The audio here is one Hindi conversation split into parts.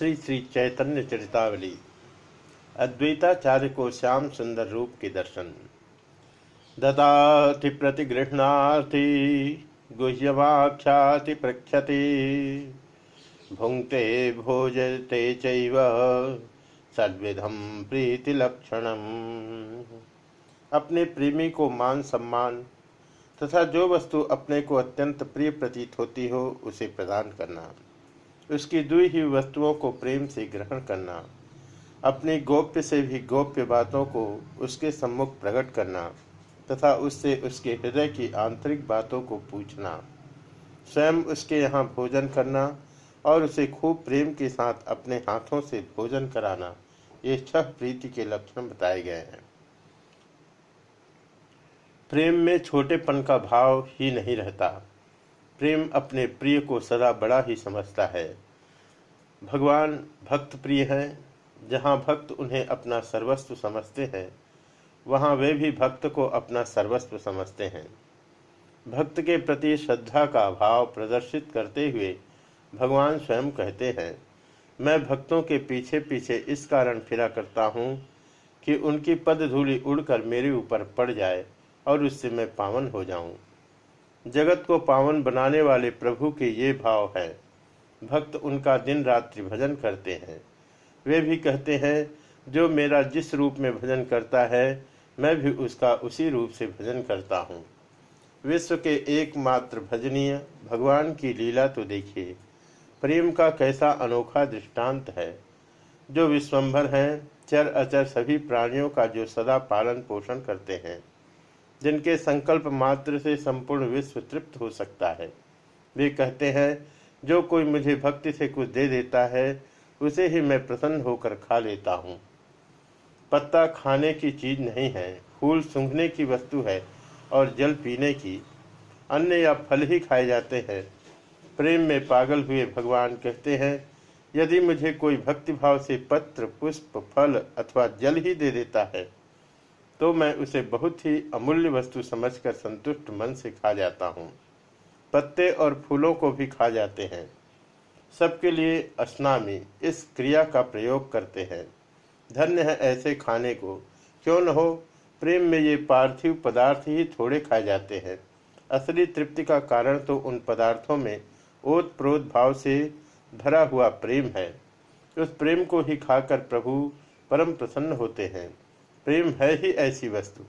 श्री श्री चैतन्य चरितावली, अद्वैताचार्य को श्याम सुंदर रूप के दर्शन। ददाति प्रतिगृहणाति, गुह्यवाख्याति प्रख्यति भुंक्ते भोजते चैव सद्विधम प्रीति लक्षणम अपने प्रेमी को मान सम्मान तथा जो वस्तु अपने को अत्यंत प्रिय प्रतीत होती हो, उसे प्रदान करना। उसकी दुई ही वस्तुओं को प्रेम से ग्रहण करना, अपनी गोप्य से भी गोप्य बातों को उसके सम्मुख प्रकट करना, तथा उससे उसके हृदय की आंतरिक बातों को पूछना, स्वयं उसके यहाँ भोजन करना और उसे खूब प्रेम के साथ अपने हाथों से भोजन कराना, ये छह प्रीति के लक्षण बताए गए हैं। प्रेम में छोटेपन का भाव ही नहीं रहता। प्रेम अपने प्रिय को सदा बड़ा ही समझता है। भगवान भक्त प्रिय है, जहाँ भक्त उन्हें अपना सर्वस्व समझते हैं, वहाँ वे भी भक्त को अपना सर्वस्व समझते हैं। भक्त के प्रति श्रद्धा का भाव प्रदर्शित करते हुए भगवान स्वयं कहते हैं, मैं भक्तों के पीछे पीछे इस कारण फिरा करता हूँ कि उनकी पद धूलि उड़कर मेरे ऊपर पड़ जाए और उससे मैं पावन हो जाऊँ। जगत को पावन बनाने वाले प्रभु के ये भाव है। भक्त उनका दिन रात्रि भजन करते हैं। वे भी कहते हैं, जो मेरा जिस रूप में भजन करता है, मैं भी उसका उसी रूप से भजन करता हूँ। विश्व के एकमात्र भजनीय, भगवान की लीला तो देखिए। प्रेम का कैसा अनोखा दृष्टांत है। जो विश्वम्भर हैं, चर अचर सभी प्राणियों का जो सदा पालन पोषण करते हैं। जिनके संकल्प मात्र से संपूर्ण विश्व तृप्त हो सकता है। वे कहते हैं, जो कोई मुझे भक्ति से कुछ दे देता है, उसे ही मैं प्रसन्न होकर खा लेता हूँ। पत्ता खाने की चीज़ नहीं है, फूल सूंघने की वस्तु है और जल पीने की। अन्य या फल ही खाए जाते हैं। प्रेम में पागल हुए भगवान कहते हैं, यदि मुझे कोई भक्तिभाव से पत्र, पुष्प, फल अथवा जल ही दे देता है तो मैं उसे बहुत ही अमूल्य वस्तु समझकर संतुष्ट मन से खा जाता हूँ। पत्ते और फूलों को भी खा जाते हैं। सबके लिए अस्नामी इस क्रिया का प्रयोग करते हैं। धन्य है ऐसे खाने को। क्यों न हो, प्रेम में ये पार्थिव पदार्थ ही थोड़े खाए जाते हैं। असली तृप्ति का कारण तो उन पदार्थों में ओत प्रोत भाव से भरा हुआ प्रेम है। उस प्रेम को ही खाकर प्रभु परम प्रसन्न होते हैं। प्रेम है ही ऐसी वस्तु।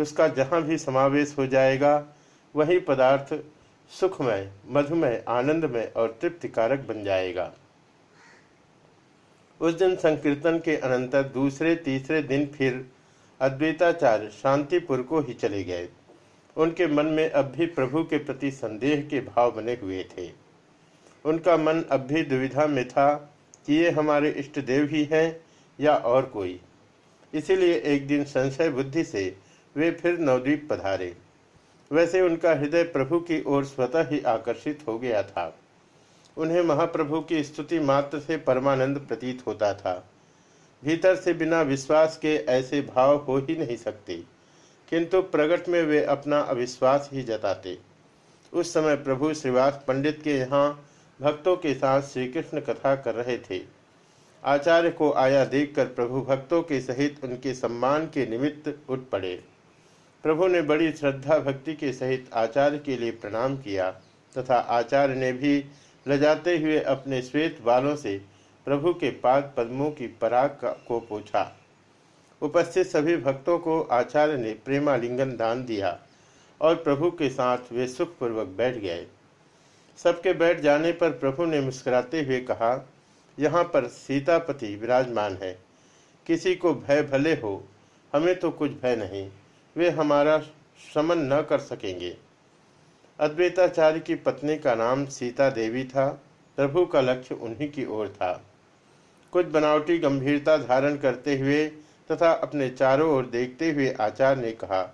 उसका जहाँ भी समावेश हो जाएगा, वही पदार्थ सुखमय, मधुमय, आनंदमय और तृप्तिकारक बन जाएगा। उस दिन संकीर्तन के अनंतर दूसरे, तीसरे दिन फिर अद्वैताचार्य शांतिपुर को ही चले गए। उनके मन में अब भी प्रभु के प्रति संदेह के भाव बने हुए थे। उनका मन अब भी दुविधा में था कि ये हमारे इष्ट देव ही हैं या और कोई। इसीलिए एक दिन संशय बुद्धि से वे फिर नवद्वीप पधारे। वैसे उनका हृदय प्रभु की ओर स्वतः ही आकर्षित हो गया था। उन्हें महाप्रभु की स्तुति मात्र से परमानंद प्रतीत होता था। भीतर से बिना विश्वास के ऐसे भाव हो ही नहीं सकते, किंतु प्रगट में वे अपना अविश्वास ही जताते। उस समय प्रभु श्रीवास पंडित के यहाँ भक्तों के साथ श्री कृष्ण कथा कर रहे थे। आचार्य को आया देखकर प्रभु भक्तों के सहित उनके सम्मान के निमित्त उठ पड़े। प्रभु ने बड़ी श्रद्धा भक्ति के सहित आचार्य के लिए प्रणाम किया तथा आचार्य ने भी लजाते हुए अपने श्वेत बालों से प्रभु के पाद पद्मों की पराग को पूछा। उपस्थित सभी भक्तों को आचार्य ने प्रेमालिंगन दान दिया और प्रभु के साथ वे सुखपूर्वक बैठ गए। सबके बैठ जाने पर प्रभु ने मुस्कुराते हुए कहा यहाँ पर सीतापति विराजमान है। किसी को भय भले हो, हमें तो कुछ भय नहीं। वे हमारा शमन न कर सकेंगे। अद्वैताचार्य की पत्नी का नाम सीता देवी था, प्रभु का लक्ष्य उन्हीं की ओर था। कुछ बनावटी गंभीरता धारण करते हुए तथा अपने चारों ओर देखते हुए आचार्य ने कहा,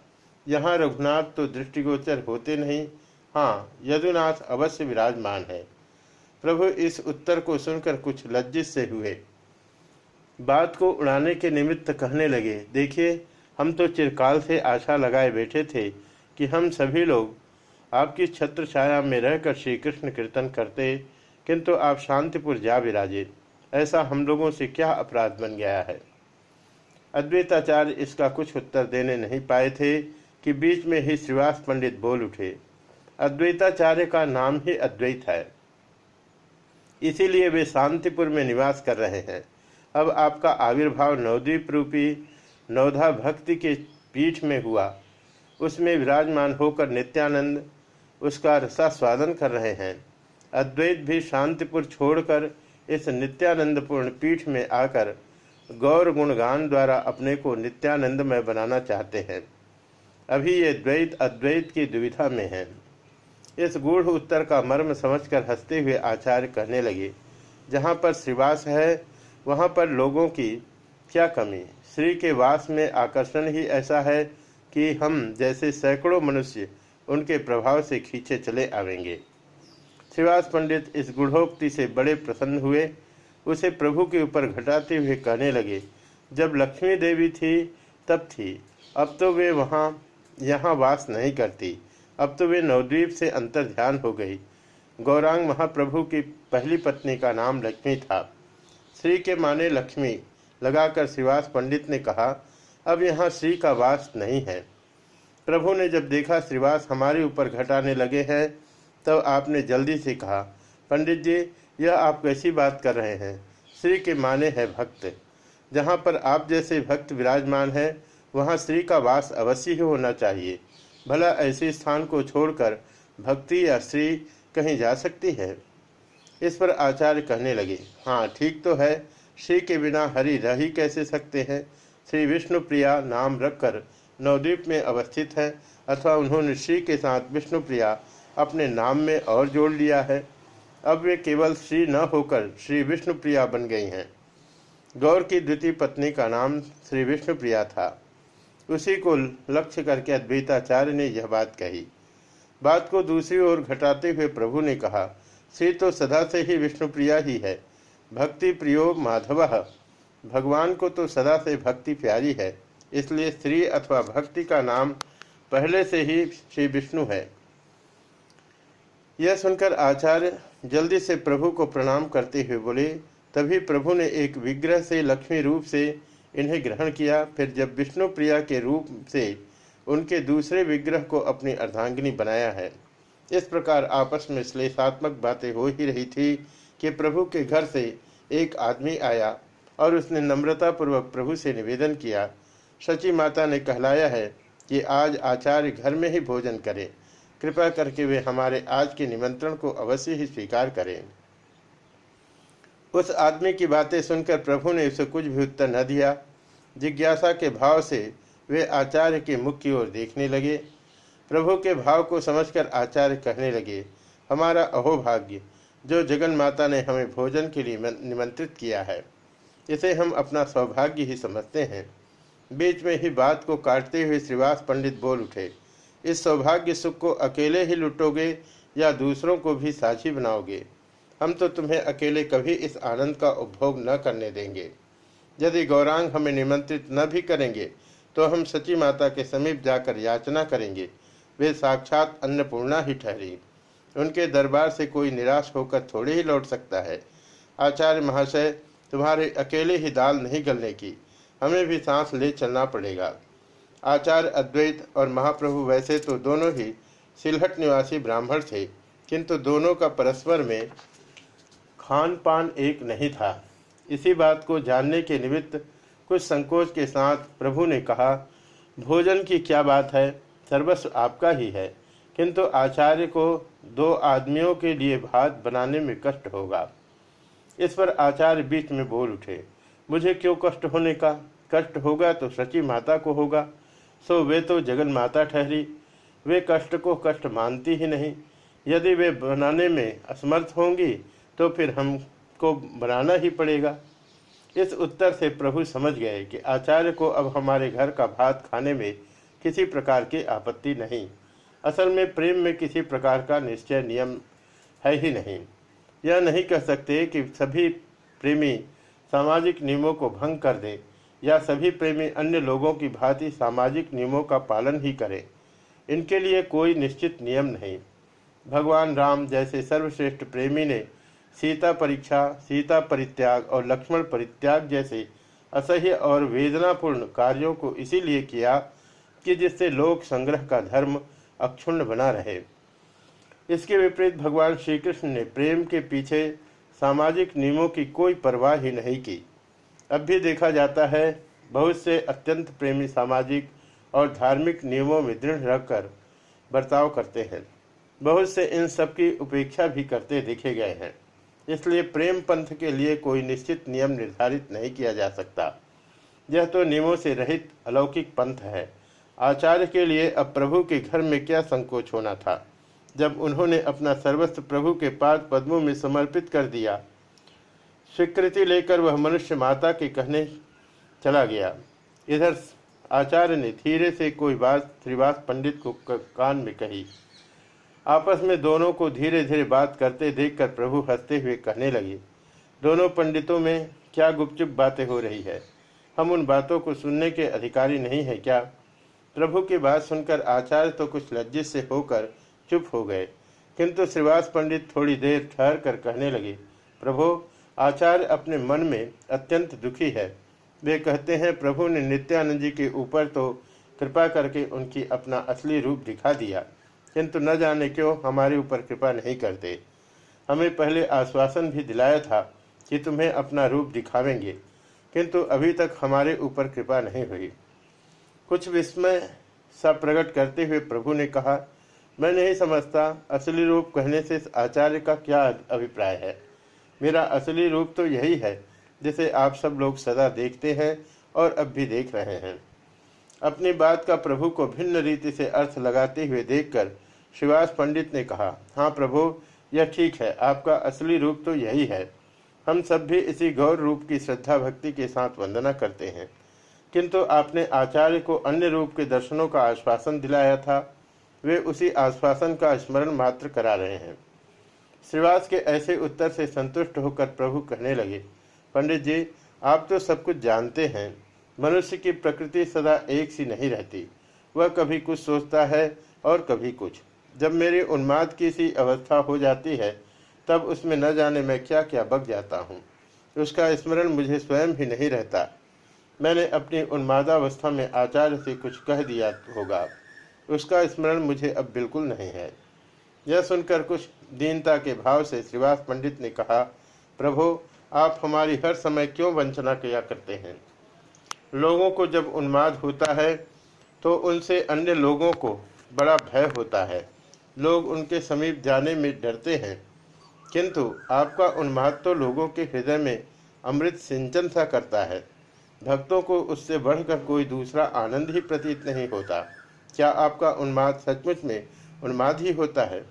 यहाँ रघुनाथ तो दृष्टिगोचर होते नहीं। हाँ यदुनाथ अवश्य विराजमान है। प्रभु इस उत्तर को सुनकर कुछ लज्जित से हुए। बात को उड़ाने के निमित्त कहने लगे, देखिए, हम तो चिरकाल से आशा लगाए बैठे थे कि हम सभी लोग आपकी छत्र छाया में रहकर श्री कृष्ण कीर्तन करते, किंतु आप शांतिपुर जा विराजे। ऐसा हम लोगों से क्या अपराध बन गया है? अद्वैताचार्य इसका कुछ उत्तर देने नहीं पाए थे कि बीच में ही श्रीवास पंडित बोल उठे, अद्वैताचार्य का नाम ही अद्वैत है। इसीलिए वे शांतिपुर में निवास कर रहे हैं। अब आपका आविर्भाव नवद्वीप रूपी नवधा भक्ति के पीठ में हुआ। उसमें विराजमान होकर नित्यानंद उसका रसा स्वादन कर रहे हैं। अद्वैत भी शांतिपुर छोड़कर इस नित्यानंदपूर्ण पीठ में आकर गौर गुणगान द्वारा अपने को नित्यानंदमय बनाना चाहते हैं। अभी ये द्वैत अद्वैत की दुविधा में है। इस गूढ़ उत्तर का मर्म समझकर हँसते हुए आचार्य कहने लगे, जहाँ पर श्रीवास है, वहाँ पर लोगों की क्या कमी? श्री के वास में आकर्षण ही ऐसा है कि हम जैसे सैकड़ों मनुष्य उनके प्रभाव से खींचे चले आवेंगे। श्रीवास पंडित इस गुढ़ोक्ति से बड़े प्रसन्न हुए। उसे प्रभु के ऊपर घटाते हुए कहने लगे, जब लक्ष्मी देवी थी, तब थी। अब तो वे वहाँ, यहाँ वास नहीं करती। अब तो वे नवद्वीप से अंतर ध्यान हो गई। गौरांग महाप्रभु की पहली पत्नी का नाम लक्ष्मी था। श्री के माने लक्ष्मी, लगाकर श्रीवास पंडित ने कहा, अब यहाँ श्री का वास नहीं है। प्रभु ने जब देखा श्रीवास हमारे ऊपर घटाने लगे हैं, तब आपने जल्दी से कहा, पंडित जी, यह आप कैसी बात कर रहे हैं? श्री के माने हैं भक्त। जहाँ पर आप जैसे भक्त विराजमान हैं, वहाँ श्री का वास अवश्य ही होना चाहिए। भला ऐसे स्थान को छोड़कर भक्ति या श्री कहीं जा सकती है? इस पर आचार्य कहने लगे हाँ ठीक तो है। श्री के बिना हरि रह ही कैसे सकते हैं? श्री विष्णु प्रिया नाम रखकर नवद्वीप में अवस्थित है, अथवा उन्होंने श्री के साथ विष्णु प्रिया अपने नाम में और जोड़ लिया है। अब वे केवल श्री न होकर श्री विष्णु प्रिया बन गई हैं। गौर की द्वितीय पत्नी का नाम श्री विष्णु प्रिया था। उसी को लक्ष्य करके अद्वैताचार्य ने यह बात कही। बात को दूसरी ओर घटाते हुए प्रभु ने कहा श्री तो सदा से ही विष्णु प्रिया ही है। भक्ति प्रियो माधव। भगवान को तो सदा से भक्ति प्यारी है, इसलिए श्री अथवा भक्ति का नाम पहले से ही श्री विष्णु है। यह सुनकर आचार्य जल्दी से प्रभु को प्रणाम करते हुए बोले, तभी प्रभु ने एक विग्रह से लक्ष्मी रूप से इन्हें ग्रहण किया, फिर जब विष्णु प्रिया के रूप से उनके दूसरे विग्रह को अपनी अर्धांगिनी बनाया है, इस प्रकार आपस में श्लेषात्मक बातें हो ही रही थी कि प्रभु के घर से एक आदमी आया और उसने नम्रतापूर्वक प्रभु से निवेदन किया। सची माता ने कहलाया है कि आज आचार्य घर में ही भोजन करें। कृपा करके वे हमारे आज के निमंत्रण को अवश्य ही स्वीकार करें। उस आदमी की बातें सुनकर प्रभु ने उसे कुछ भी उत्तर न दिया। जिज्ञासा के भाव से वे आचार्य के मुख की ओर देखने लगे। प्रभु के भाव को समझकर आचार्य कहने लगे, हमारा अहोभाग्य, जो जगन माता ने हमें भोजन के लिए निमंत्रित किया है, इसे हम अपना सौभाग्य ही समझते हैं। बीच में ही बात को काटते हुए श्रीवास पंडित बोल उठे, इस सौभाग्य सुख को अकेले ही लुटोगे या दूसरों को भी साझी बनाओगे? हम तो तुम्हें अकेले कभी इस आनंद का उपभोग न करने देंगे। यदि गौरांग हमें निमंत्रित न भी करेंगे तो हम सची माता के समीप जाकर याचना करेंगे। वे साक्षात अन्नपूर्णा ही ठहरी। उनके दरबार से कोई निराश होकर थोड़े ही लौट सकता है। आचार्य महाशय, तुम्हारे अकेले ही दाल नहीं गलने की। हमें भी सांस ले चलना पड़ेगा। आचार्य अद्वैत और महाप्रभु वैसे तो दोनों ही सिलहट निवासी ब्राह्मण थे, किंतु दोनों का परस्पर में खान पान एक नहीं था। इसी बात को जानने के निमित्त कुछ संकोच के साथ प्रभु ने कहा, भोजन की क्या बात है? सर्वस्व आपका ही है। किंतु आचार्य को दो आदमियों के लिए भात बनाने में कष्ट होगा। इस पर आचार्य बीच में बोल उठे, मुझे क्यों कष्ट होने का? कष्ट होगा तो सची माता को होगा। सो वे तो जगन माता ठहरी। वे कष्ट को कष्ट मानती ही नहीं। यदि वे बनाने में असमर्थ होंगी तो फिर हमको बनाना ही पड़ेगा। इस उत्तर से प्रभु समझ गए कि आचार्य को अब हमारे घर का भात खाने में किसी प्रकार की आपत्ति नहीं। असल में प्रेम में किसी प्रकार का निश्चय नियम है ही नहीं। यह नहीं कह सकते कि सभी प्रेमी सामाजिक नियमों को भंग कर दें या सभी प्रेमी अन्य लोगों की भांति सामाजिक नियमों का पालन ही करें। इनके लिए कोई निश्चित नियम नहीं। भगवान राम जैसे सर्वश्रेष्ठ प्रेमी ने सीता परीक्षा, सीता परित्याग और लक्ष्मण परित्याग जैसे असह्य और वेदनापूर्ण कार्यों को इसीलिए किया कि जिससे लोक संग्रह का धर्म अक्षुण्ण बना रहे। इसके विपरीत भगवान श्री कृष्ण ने प्रेम के पीछे सामाजिक नियमों की कोई परवाह ही नहीं की। अब भी देखा जाता है, बहुत से अत्यंत प्रेमी सामाजिक और धार्मिक नियमों में दृढ़ रखकर बर्ताव करते हैं। बहुत से इन सब की उपेक्षा भी करते देखे गए हैं। इसलिए प्रेम पंथ के लिए कोई निश्चित नियम निर्धारित नहीं किया जा सकता। यह तो नियमों से रहित अलौकिक पंथ है। आचार्य के लिए अब प्रभु के घर में क्या संकोच होना था? जब उन्होंने अपना सर्वस्व प्रभु के पाद पद्मों में समर्पित कर दिया, स्वीकृति लेकर वह मनुष्य माता के कहने चला गया। इधर आचार्य ने धीरे से कोई बात श्रीवास पंडित को कान में कही। आपस में दोनों को धीरे धीरे बात करते देखकर प्रभु हँसते हुए कहने लगे, दोनों पंडितों में क्या गुपचुप बातें हो रही है? हम उन बातों को सुनने के अधिकारी नहीं है क्या? प्रभु की बात सुनकर आचार्य तो कुछ लज्जित से होकर चुप हो गए। किंतु श्रीवास पंडित थोड़ी देर ठहर कर कहने लगे, प्रभु, आचार्य अपने मन में अत्यंत दुखी है। वे कहते हैं, प्रभु ने नित्यानंद जी के ऊपर तो कृपा करके उनकी अपना असली रूप दिखा दिया। किंतु न जाने क्यों हमारे ऊपर कृपा नहीं करते। हमें पहले आश्वासन भी दिलाया था कि तुम्हें अपना रूप दिखावेंगे, किंतु अभी तक हमारे ऊपर कृपा नहीं हुई। कुछ विस्मय सा प्रकट करते हुए प्रभु ने कहा, मैं नहीं समझता असली रूप कहने से आचार्य का क्या अभिप्राय है। मेरा असली रूप तो यही है, जिसे आप सब लोग सदा देखते हैं और अब भी देख रहे हैं। अपनी बात का प्रभु को भिन्न रीति से अर्थ लगाते हुए देखकर शिवास पंडित ने कहा हाँ प्रभु, यह ठीक है, आपका असली रूप तो यही है। हम सब भी इसी गौर रूप की श्रद्धा भक्ति के साथ वंदना करते हैं। किंतु आपने आचार्य को अन्य रूप के दर्शनों का आश्वासन दिलाया था। वे उसी आश्वासन का स्मरण मात्र करा रहे हैं। श्रीवास के ऐसे उत्तर से संतुष्ट होकर प्रभु कहने लगे, पंडित जी, आप तो सब कुछ जानते हैं। मनुष्य की प्रकृति सदा एक सी नहीं रहती। वह कभी कुछ सोचता है और कभी कुछ। जब मेरी उन्माद की सी अवस्था हो जाती है, तब उसमें न जाने मैं क्या क्या बग जाता हूँ। उसका स्मरण मुझे स्वयं ही नहीं रहता। मैंने अपनी उन्मादावस्था में आचार्य से कुछ कह दिया होगा। उसका स्मरण मुझे अब बिल्कुल नहीं है। यह सुनकर कुछ दीनता के भाव से श्रीवास पंडित ने कहा, प्रभु, आप हमारी हर समय क्यों वंचना किया करते हैं? लोगों को जब उन्माद होता है तो उनसे अन्य लोगों को बड़ा भय होता है। लोग उनके समीप जाने में डरते हैं। किंतु आपका उन्माद तो लोगों के हृदय में अमृत सिंचन सा करता है। भक्तों को उससे बढ़कर कोई दूसरा आनंद ही प्रतीत नहीं होता। क्या आपका उन्माद सचमुच में उन्माद ही होता है?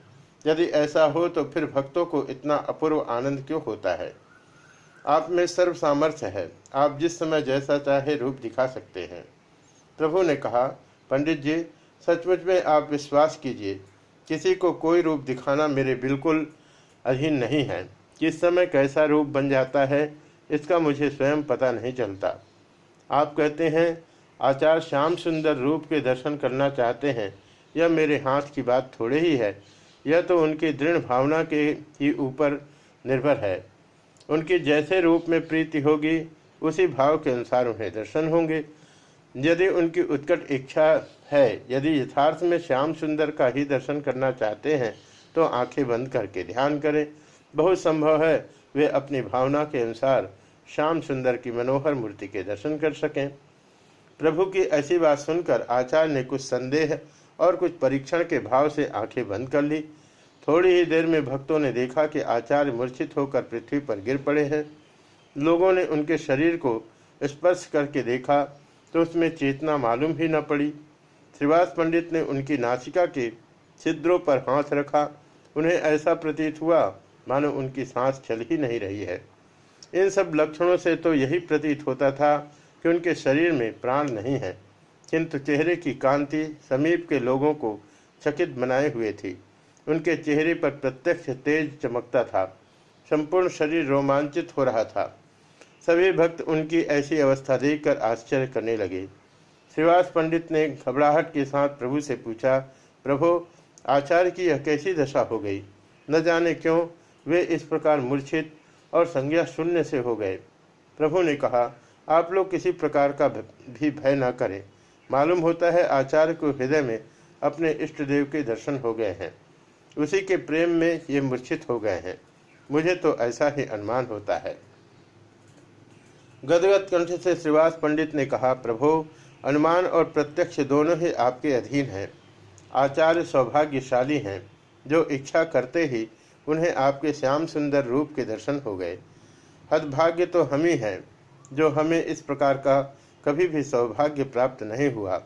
यदि ऐसा हो तो फिर भक्तों को इतना अपूर्व आनंद क्यों होता है? आप में सर्व सामर्थ्य है। आप जिस समय जैसा चाहे रूप दिखा सकते हैं। प्रभु ने कहा, पंडित जी, सचमुच में आप विश्वास कीजिए। किसी को कोई रूप दिखाना मेरे बिल्कुल अधीन नहीं है। किस समय कैसा रूप बन जाता है, इसका मुझे स्वयं पता नहीं चलता। आप कहते हैं आचार्य श्याम सुंदर रूप के दर्शन करना चाहते हैं। यह मेरे हाथ की बात थोड़े ही है। यह तो उनकी दृढ़ भावना के ही ऊपर निर्भर है। उनकी जैसे रूप में प्रीति होगी, उसी भाव के अनुसार उन्हें दर्शन होंगे। यदि उनकी उत्कट इच्छा है, यदि यथार्थ में श्याम सुंदर का ही दर्शन करना चाहते हैं तो आँखें बंद करके ध्यान करें। बहुत संभव है वे अपनी भावना के अनुसार श्याम सुंदर की मनोहर मूर्ति के दर्शन कर सकें। प्रभु की ऐसी बात सुनकर आचार्य ने कुछ संदेह और कुछ परीक्षण के भाव से आँखें बंद कर ली। थोड़ी ही देर में भक्तों ने देखा कि आचार्य मूर्छित होकर पृथ्वी पर गिर पड़े हैं। लोगों ने उनके शरीर को स्पर्श करके देखा तो उसमें चेतना मालूम ही न पड़ी। श्रीवास पंडित ने उनकी नासिका के छिद्रों पर हाथ रखा। उन्हें ऐसा प्रतीत हुआ, मानो उनकी सांस चल ही नहीं रही है। इन सब लक्षणों से तो यही प्रतीत होता था कि उनके शरीर में प्राण नहीं है, किंतु चेहरे की कांति समीप के लोगों को चकित बनाए हुए थी। उनके चेहरे पर प्रत्यक्ष तेज चमकता था। संपूर्ण शरीर रोमांचित हो रहा था। सभी भक्त उनकी ऐसी अवस्था देखकर आश्चर्य करने लगे। श्रीवास पंडित ने घबराहट के साथ प्रभु से पूछा, प्रभु, आचार्य की यह कैसी दशा हो गई? न जाने क्यों वे इस प्रकार मूर्छित और संज्ञा शून्य से हो गए। प्रभु ने कहा, आप लोग किसी प्रकार का भी भय न करें। मालूम होता है आचार्य को हृदय में अपने इष्ट देव के दर्शन हो गए हैं। उसी के प्रेम में ये मूर्छित हो गए हैं। मुझे तो ऐसा ही अनुमान होता है। गदगद कंठ से श्रीवास पंडित ने कहा, प्रभो, अनुमान और प्रत्यक्ष दोनों ही आपके अधीन हैं। आचार्य सौभाग्यशाली हैं, जो इच्छा करते ही उन्हें आपके श्याम सुंदर रूप के दर्शन हो गए। हदभाग्य तो हम ही हैं, जो हमें इस प्रकार का कभी भी सौभाग्य प्राप्त नहीं हुआ।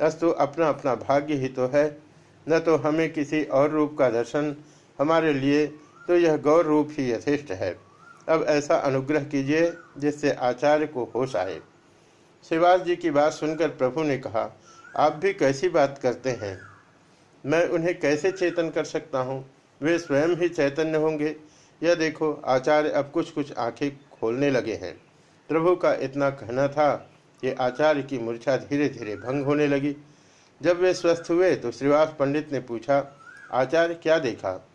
अस्तु अपना अपना भाग्य ही तो है न तो हमें किसी और रूप का दर्शन हमारे लिए तो यह गौर रूप ही यथेष्ट है। अब ऐसा अनुग्रह कीजिए जिससे आचार्य को होश आए। श्रीवास जी की बात सुनकर प्रभु ने कहा, आप भी कैसी बात करते हैं? मैं उन्हें कैसे चेतन कर सकता हूँ? वे स्वयं ही चैतन्य होंगे। यह देखो, आचार्य अब कुछ कुछ आँखें खोलने लगे हैं। प्रभु का इतना कहना था कि आचार्य की मूर्छा धीरे धीरे भंग होने लगी। जब वे स्वस्थ हुए तो श्रीवास पंडित ने पूछा, आचार्य, क्या देखा?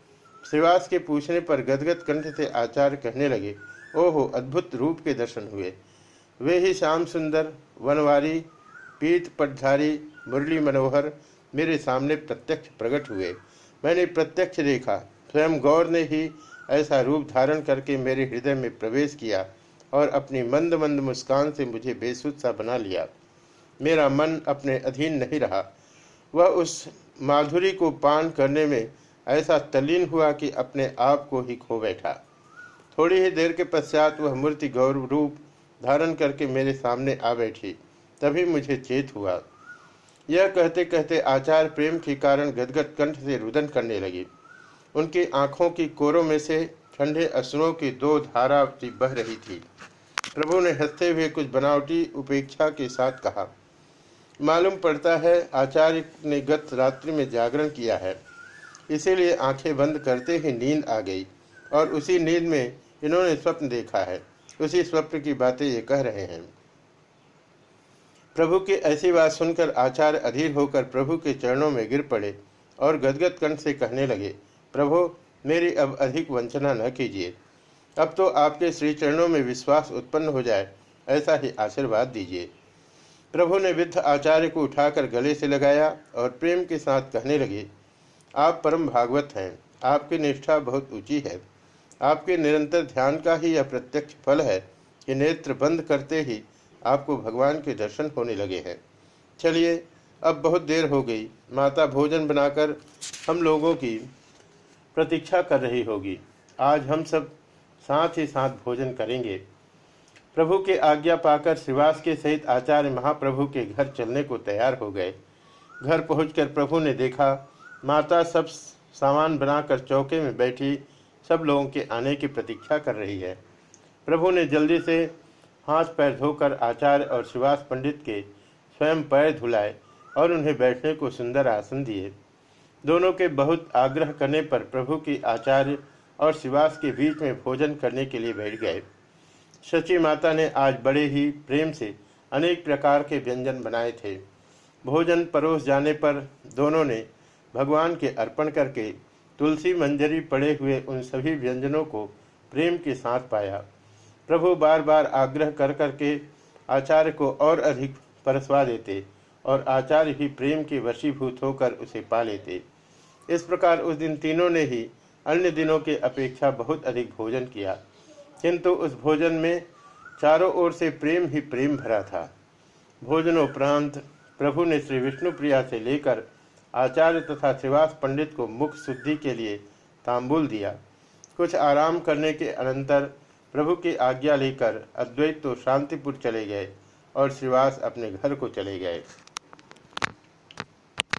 श्रीवास के पूछने पर गदगद कंठ से आचार्य कहने लगे, ओहो, अद्भुत रूप के दर्शन हुए। वे ही श्याम सुंदर, वनवारी, पीत पटधारी, मुरली मनोहर मेरे सामने प्रत्यक्ष प्रकट हुए। मैंने प्रत्यक्ष देखा, स्वयं गौर ने ही ऐसा रूप धारण करके मेरे हृदय में प्रवेश किया और अपनी मंद मंद मुस्कान से मुझे बेसुध सा बना लिया। मेरा मन अपने अधीन नहीं रहा। वह उस माधुरी को पान करने में ऐसा तल्लीन हुआ कि अपने आप को ही खो बैठा। थोड़ी ही देर के पश्चात वह मूर्ति गौरव रूप धारण करके मेरे सामने आ बैठी, तभी मुझे चेत हुआ। यह कहते कहते आचार प्रेम के कारण गदगद कंठ से रुदन करने लगी। उनकी आँखों की कोरों में से ठंडे अश्रुओं की दो धारा बह रही थी। प्रभु ने हँसते हुए कुछ बनावटी उपेक्षा के साथ कहा मालूम पड़ता है, आचार्य ने गत रात्रि में जागरण किया है। इसीलिए आँखें बंद करते ही नींद आ गई और उसी नींद में इन्होंने स्वप्न देखा है। उसी स्वप्न की बातें ये कह रहे हैं। प्रभु की ऐसी बात सुनकर आचार्य अधीर होकर प्रभु के चरणों में गिर पड़े और गदगद कंठ से कहने लगे, प्रभु, मेरी अब अधिक वंचना न कीजिए। अब तो आपके श्री चरणों में विश्वास उत्पन्न हो जाए, ऐसा ही आशीर्वाद दीजिए। प्रभु ने विद्ध आचार्य को उठाकर गले से लगाया और प्रेम के साथ कहने लगे, आप परम भागवत हैं। आपकी निष्ठा बहुत ऊँची है। आपके निरंतर ध्यान का ही यह प्रत्यक्ष फल है कि नेत्र बंद करते ही आपको भगवान के दर्शन होने लगे हैं। चलिए, अब बहुत देर हो गई। माता भोजन बनाकर हम लोगों की प्रतीक्षा कर रही होगी। आज हम सब साथ ही साथ भोजन करेंगे। प्रभु के आज्ञा पाकर श्रीवास के सहित आचार्य महाप्रभु के घर चलने को तैयार हो गए। घर पहुंचकर प्रभु ने देखा, माता सब सामान बनाकर चौके में बैठी, सब लोगों के आने की प्रतीक्षा कर रही है। प्रभु ने जल्दी से हाथ पैर धोकर आचार्य और शिवास पंडित के स्वयं पैर धुलाए और उन्हें बैठने को सुंदर आसन दिए। दोनों के बहुत आग्रह करने पर प्रभु की आचार्य और शिवास के बीच में भोजन करने के लिए बैठ गए। शची माता ने आज बड़े ही प्रेम से अनेक प्रकार के व्यंजन बनाए थे। भोजन परोस जाने पर दोनों ने भगवान के अर्पण करके तुलसी मंजरी पड़े हुए उन सभी व्यंजनों को प्रेम के साथ पाया। प्रभु बार बार आग्रह कर करके आचार्य को और अधिक परसवा देते और आचार्य ही प्रेम के वशीभूत होकर उसे पा लेते। इस प्रकार उस दिन तीनों ने ही अन्य दिनों के अपेक्षा बहुत अधिक भोजन किया। किंतु उस भोजन में चारों ओर से प्रेम ही प्रेम भरा था। भोजनोपरांत प्रभु ने श्री विष्णु प्रिया से लेकर आचार्य तथा श्रीवास पंडित को मुख शुद्धि के लिए तांबुल दिया। कुछ आराम करने के अनंतर प्रभु की आज्ञा लेकर अद्वैत तो शांतिपुर चले गए और श्रीवास अपने घर को चले गए।